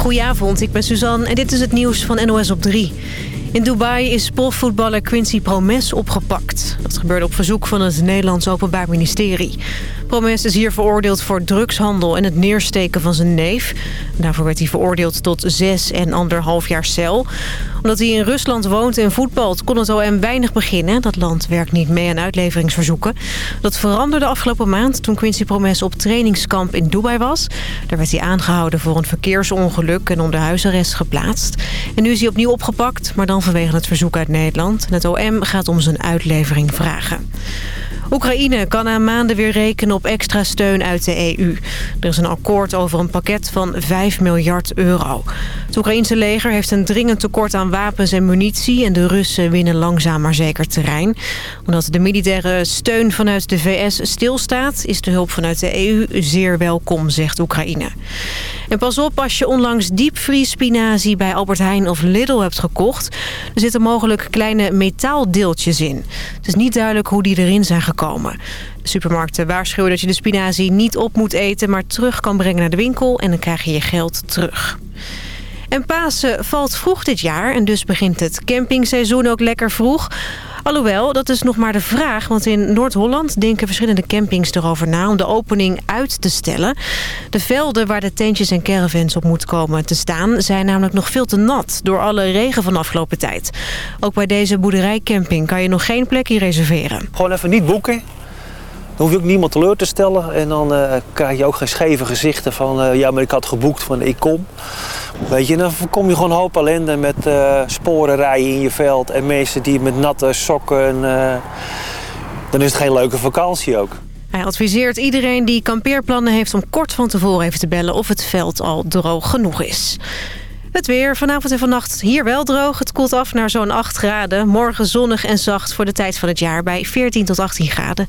Goedenavond, ik ben Suzanne en dit is het nieuws van NOS op 3. In Dubai is profvoetballer Quincy Promes opgepakt. Dat gebeurde op verzoek van het Nederlands Openbaar Ministerie. Promes is hier veroordeeld voor drugshandel en het neersteken van zijn neef. Daarvoor werd hij veroordeeld tot zes en anderhalf jaar cel. Omdat hij in Rusland woont en voetbalt kon het OM weinig beginnen. Dat land werkt niet mee aan uitleveringsverzoeken. Dat veranderde afgelopen maand toen Quincy Promes op trainingskamp in Dubai was. Daar werd hij aangehouden voor een verkeersongeluk en onder huisarrest geplaatst. En nu is hij opnieuw opgepakt, maar dan vanwege het verzoek uit Nederland. het OM gaat om zijn uitlevering vragen. Oekraïne kan na maanden weer rekenen op extra steun uit de EU. Er is een akkoord over een pakket van 5 miljard euro. Het Oekraïense leger heeft een dringend tekort aan wapens en munitie... en de Russen winnen langzaam maar zeker terrein. Omdat de militaire steun vanuit de VS stilstaat... is de hulp vanuit de EU zeer welkom, zegt Oekraïne. En pas op als je onlangs diepvriespinazie bij Albert Heijn of Lidl hebt gekocht. Er zitten mogelijk kleine metaaldeeltjes in. Het is niet duidelijk hoe die erin zijn gekomen. De supermarkten waarschuwen dat je de spinazie niet op moet eten... maar terug kan brengen naar de winkel en dan krijg je je geld terug. En Pasen valt vroeg dit jaar en dus begint het campingseizoen ook lekker vroeg... Alhoewel, dat is nog maar de vraag. Want in Noord-Holland denken verschillende campings erover na... om de opening uit te stellen. De velden waar de tentjes en caravans op moeten komen te staan... zijn namelijk nog veel te nat door alle regen van de afgelopen tijd. Ook bij deze boerderijcamping kan je nog geen plekje reserveren. Gewoon even niet boeken. Dan hoef je ook niemand teleur te stellen. En dan uh, krijg je ook geen scheve gezichten van... Uh, ja, maar ik had geboekt van ik kom. Weet je, dan kom je gewoon hoop ellende met uh, sporenrijen in je veld... en mensen die met natte sokken... dan is het geen leuke vakantie ook. Hij adviseert iedereen die kampeerplannen heeft om kort van tevoren even te bellen... of het veld al droog genoeg is. Het weer. Vanavond en vannacht hier wel droog. Het koelt af naar zo'n 8 graden. Morgen zonnig en zacht voor de tijd van het jaar bij 14 tot 18 graden.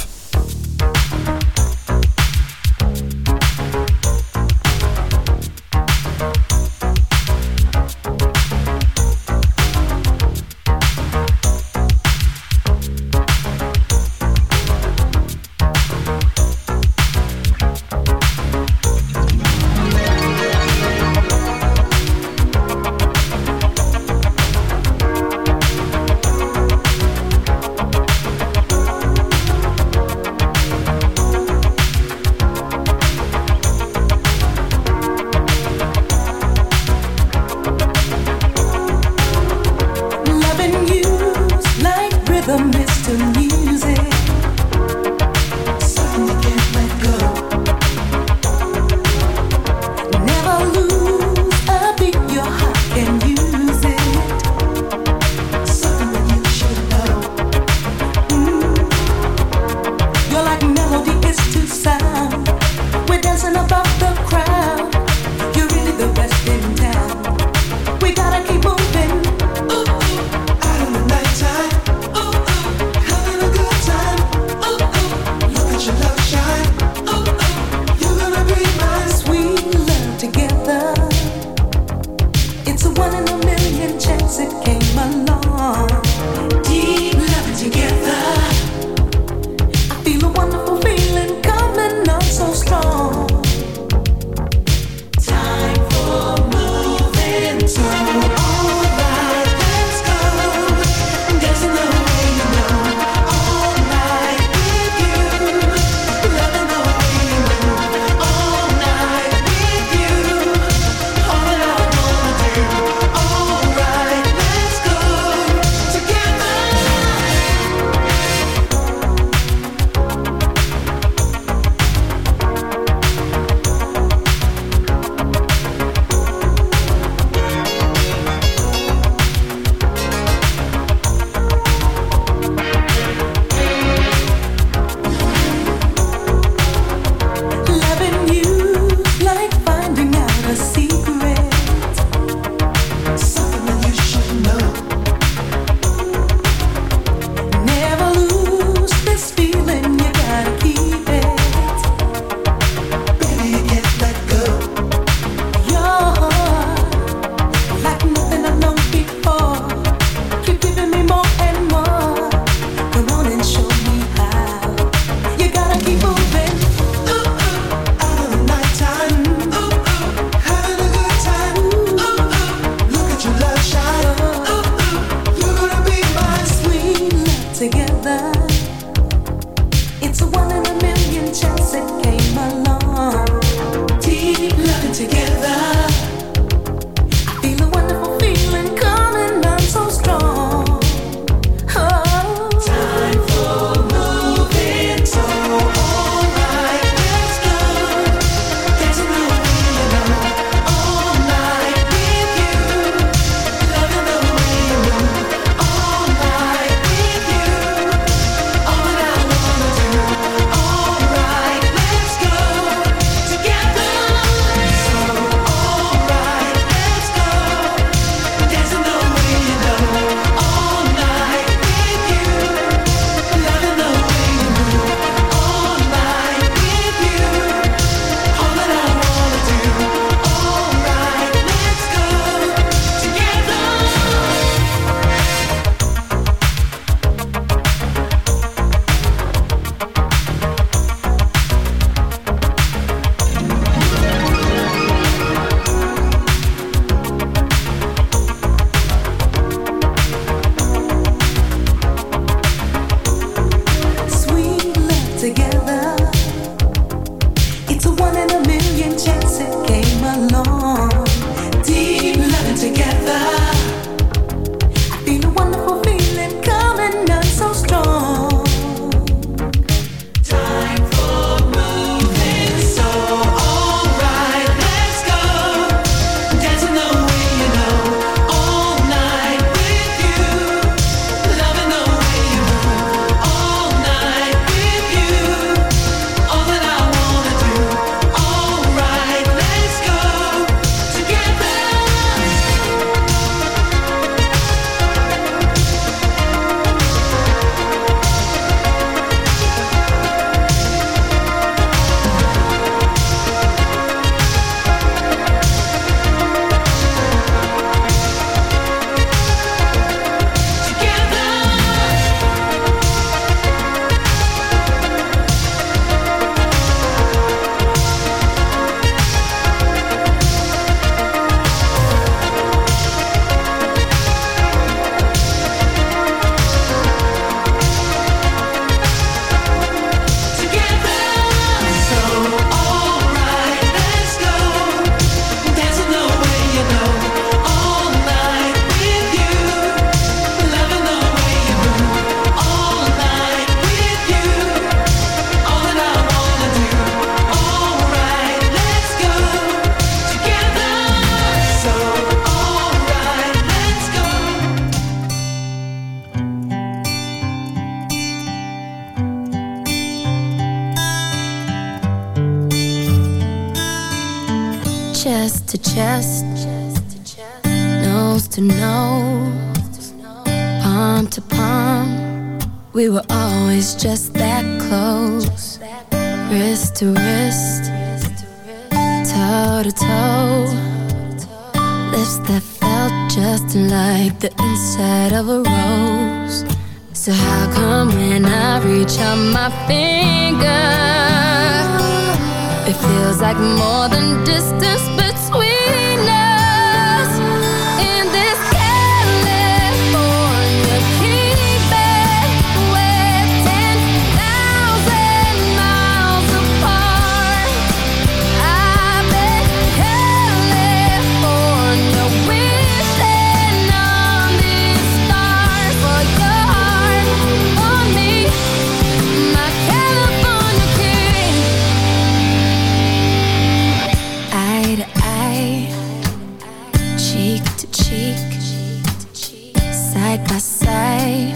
like I say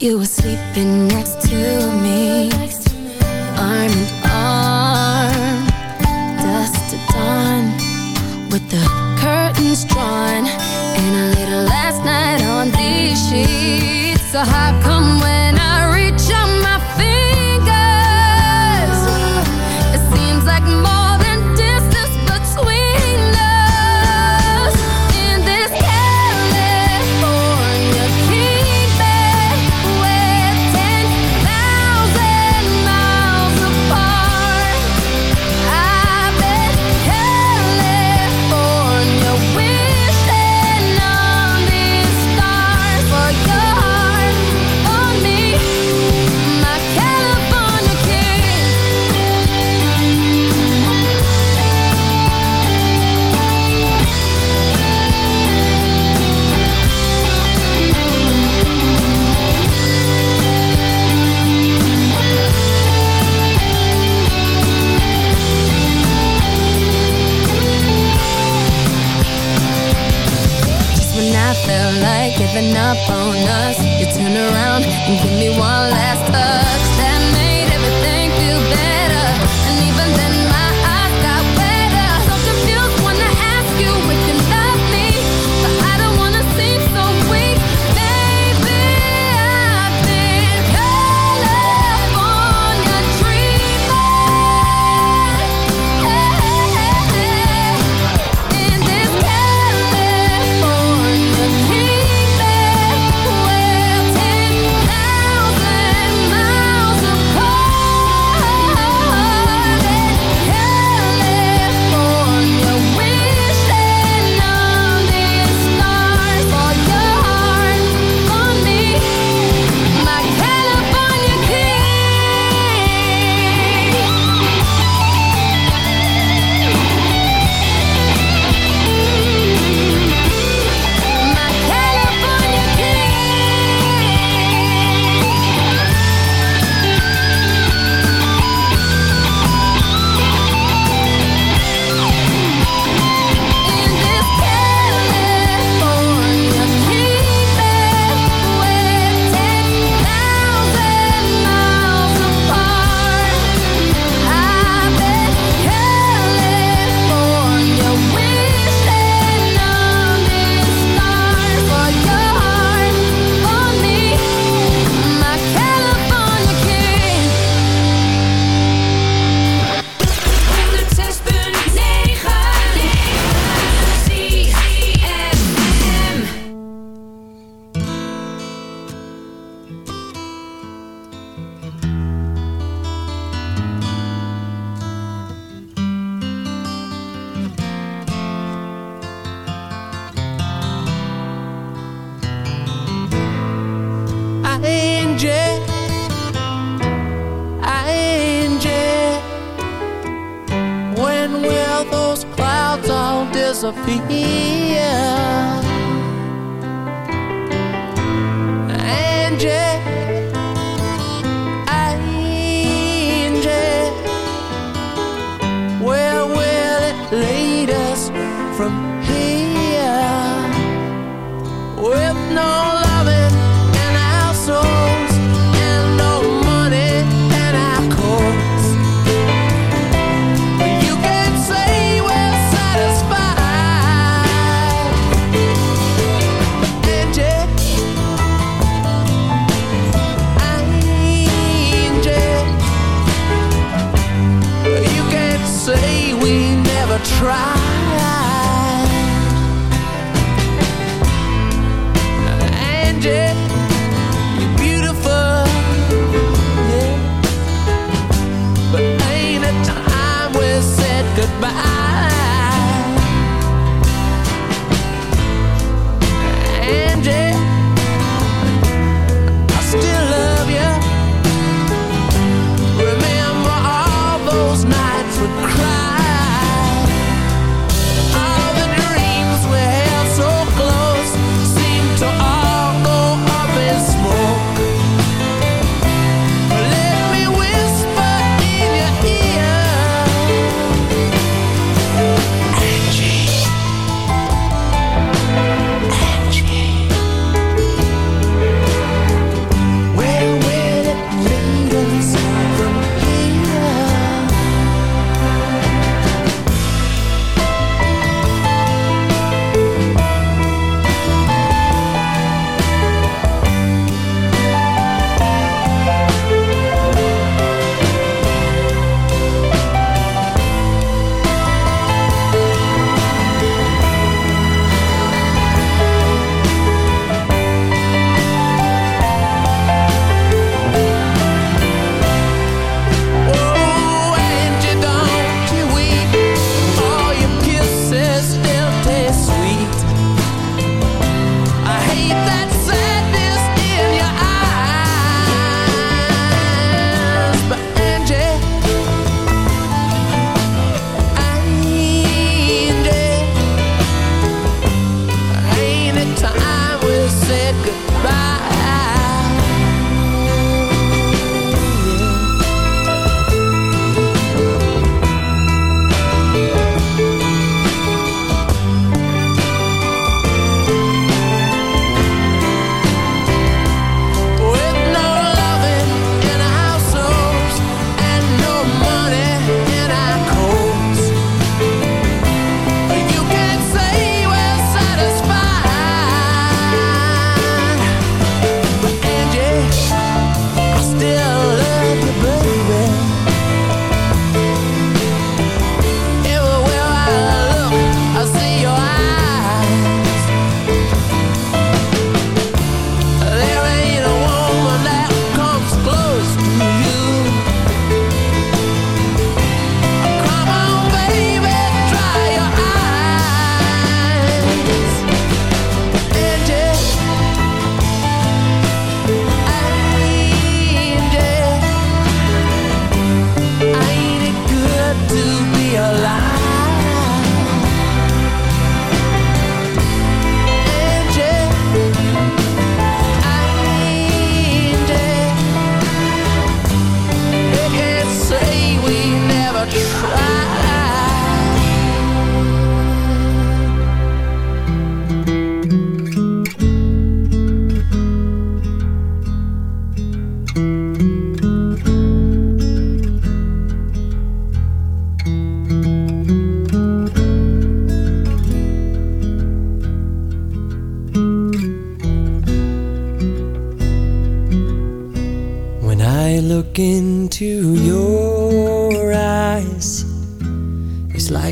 You were sleeping next to me. Arm in arm Dust to dawn With the curtains drawn And a little last night on these sheets. So how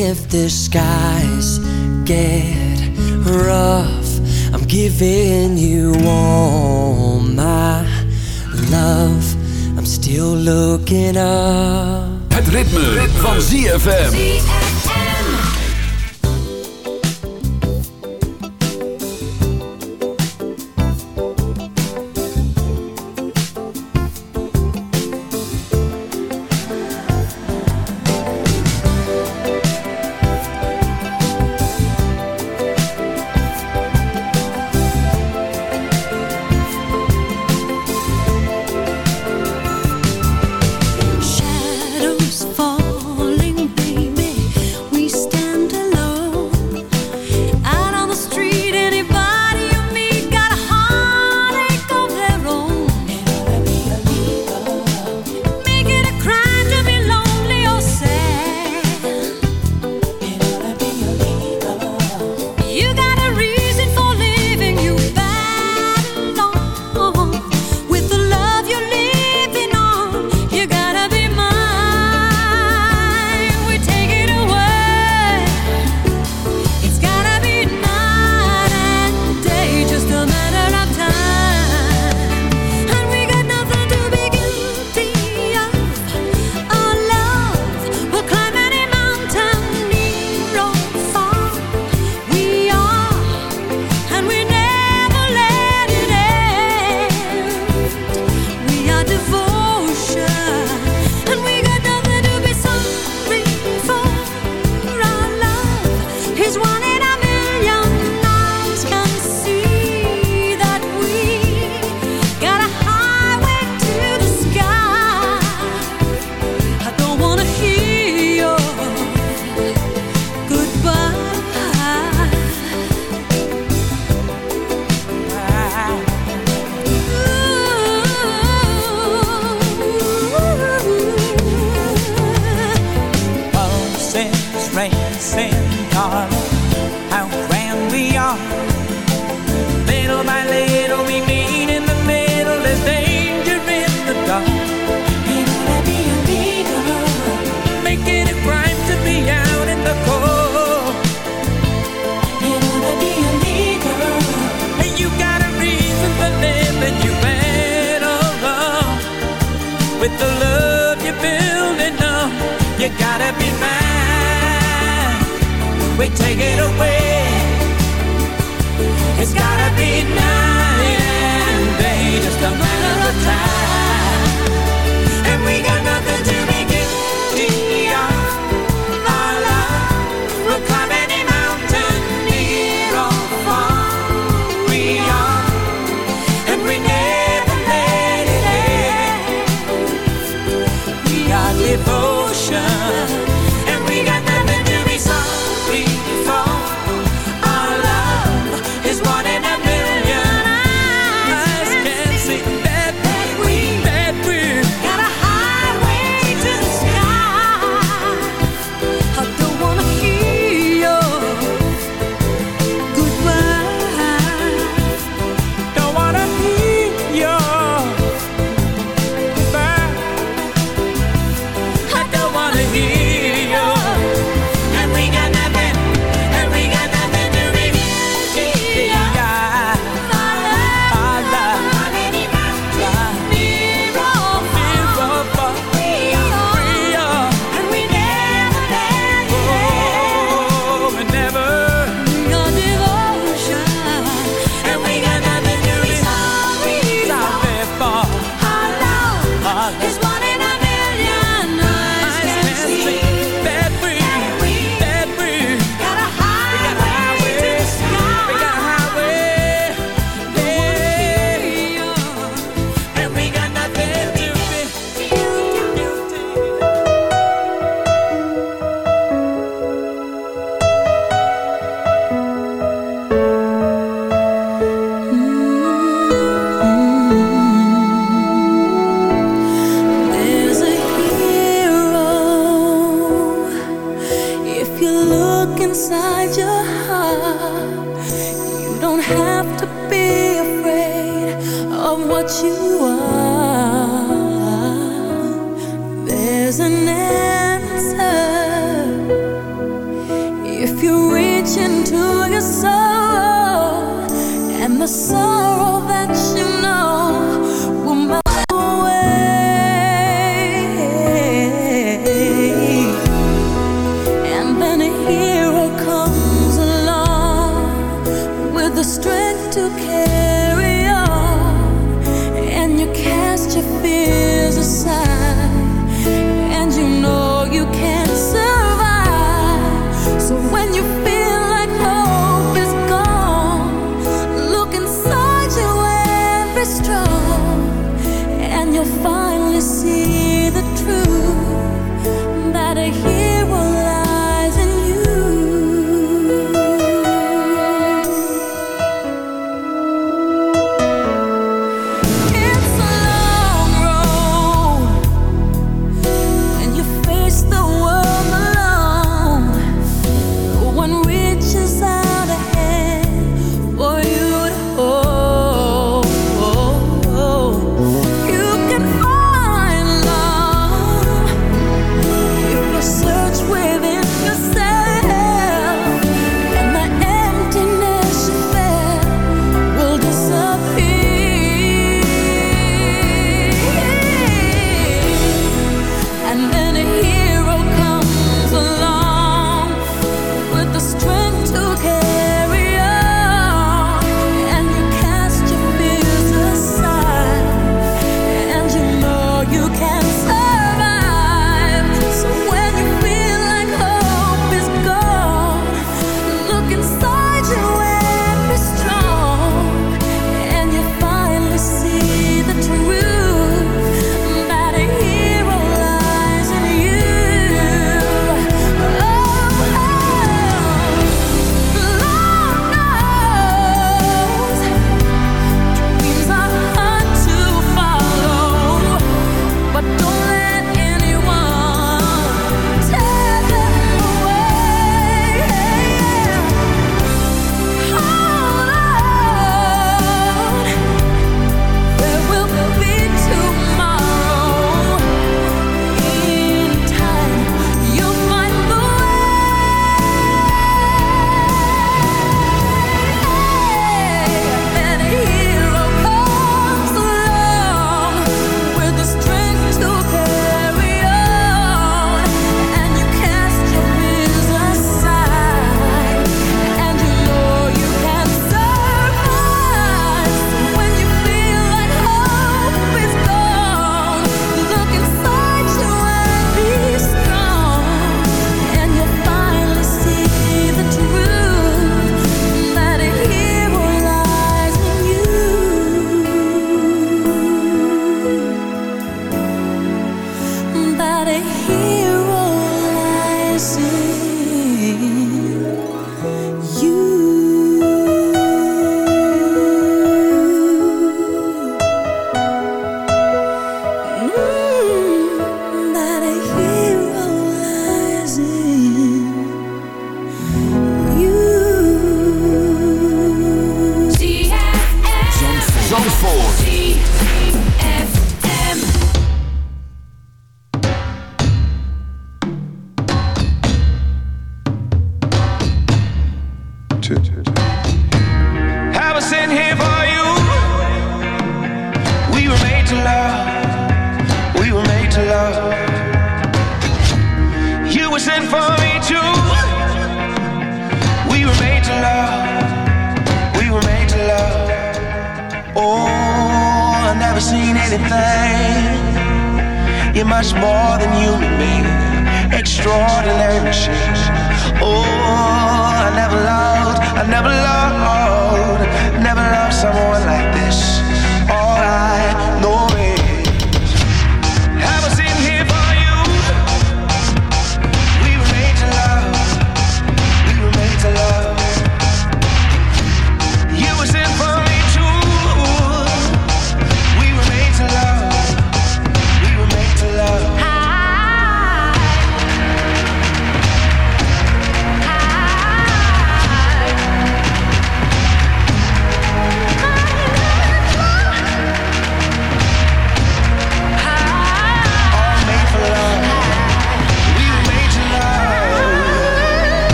If the skies get rough. I'm giving you all my love. I'm still looking up. Het ritme, van ZFM. And you'll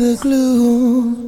The gloom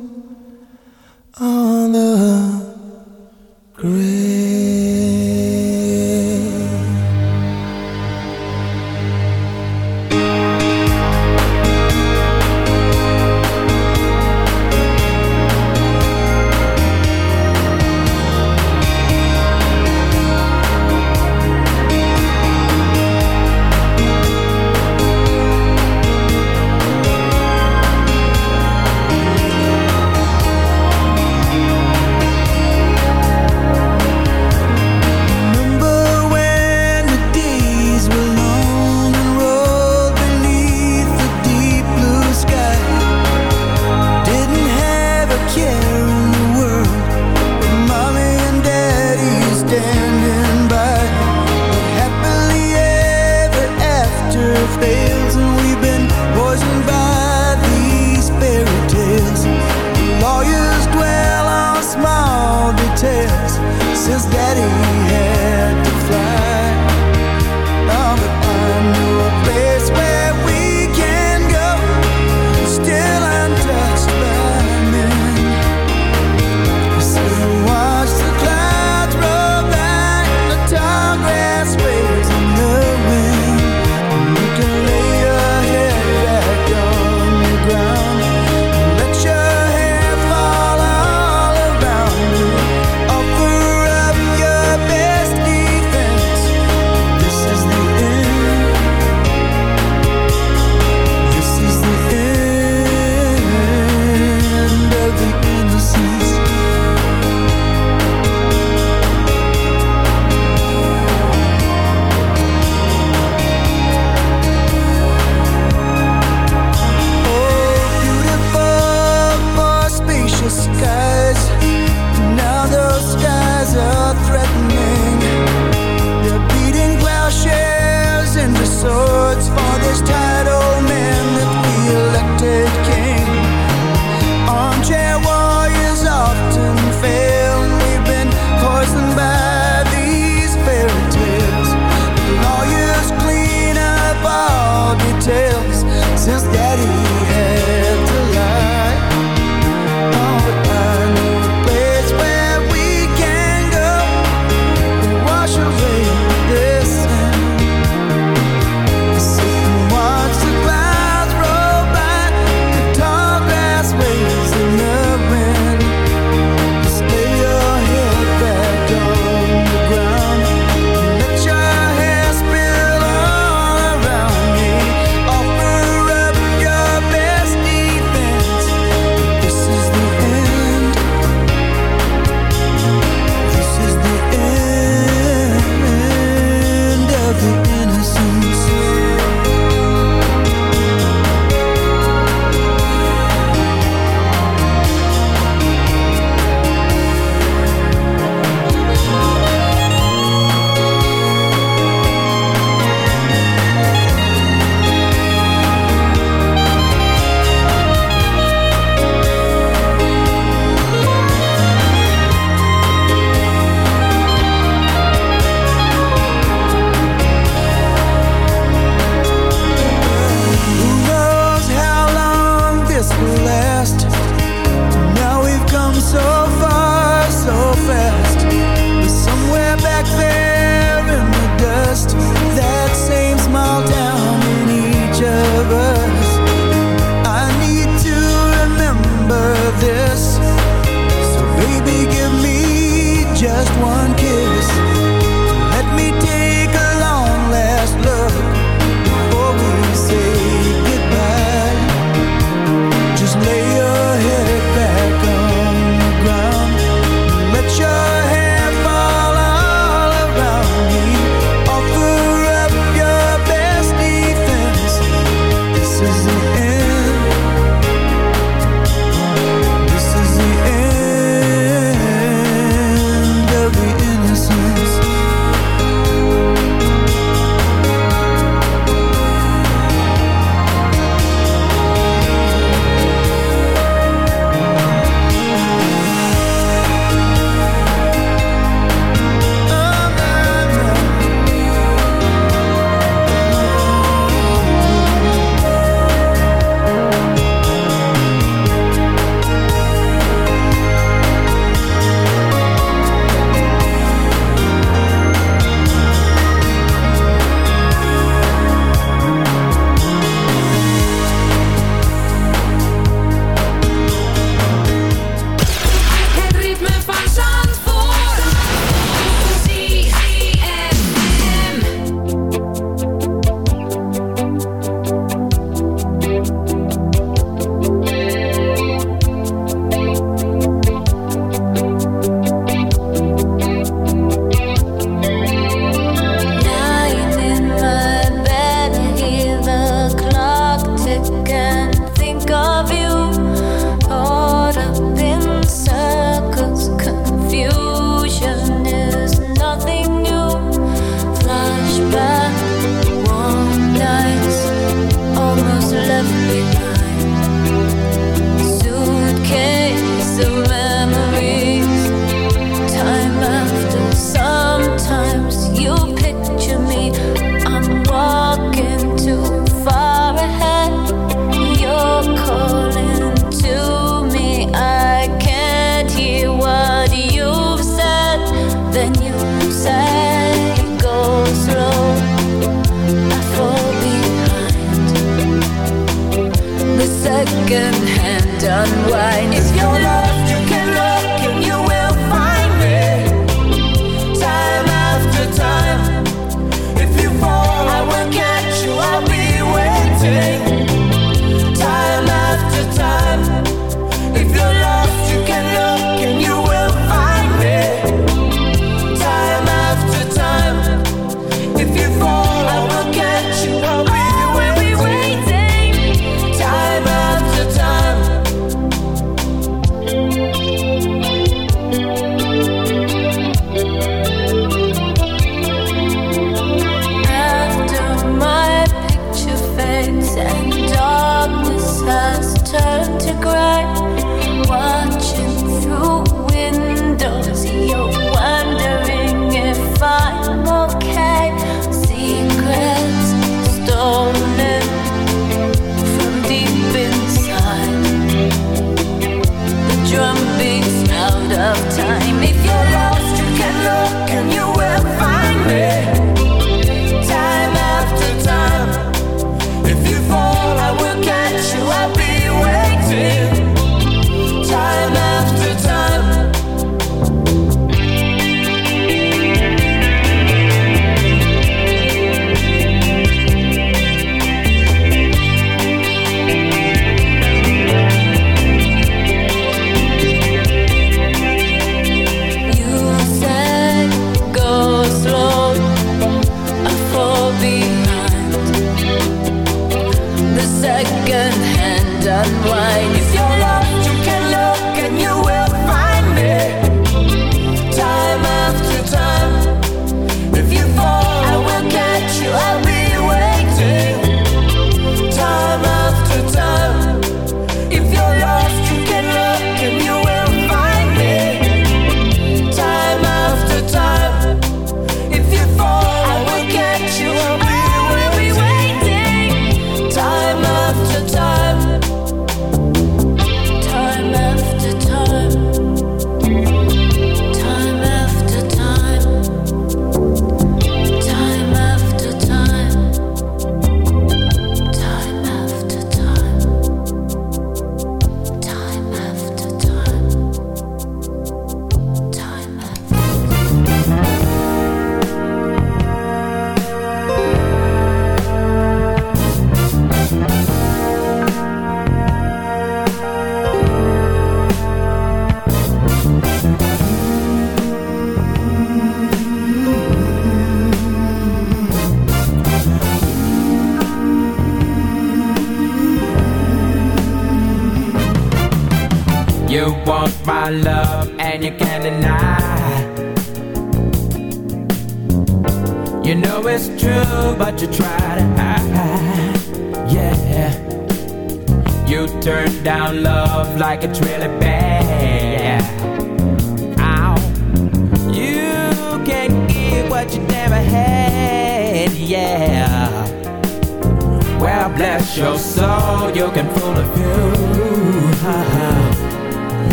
unwind. If you're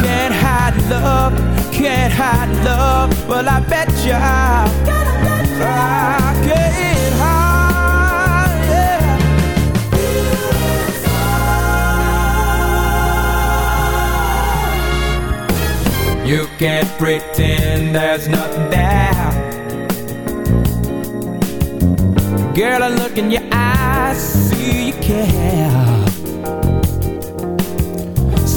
Can't hide love, can't hide love. Well, I bet ya. I can't hide. Yeah. You can't pretend there's nothing there. Girl, I look in your eyes, see you care.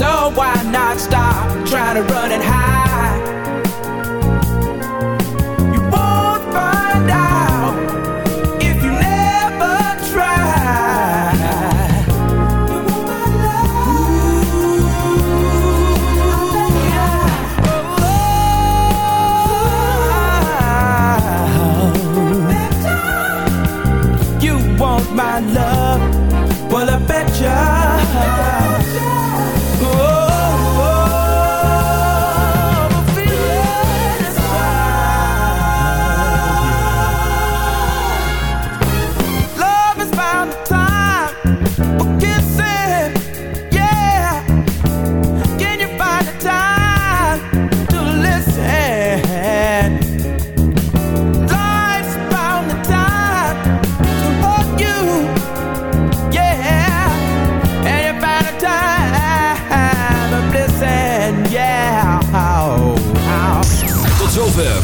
So why not stop trying to run and hide?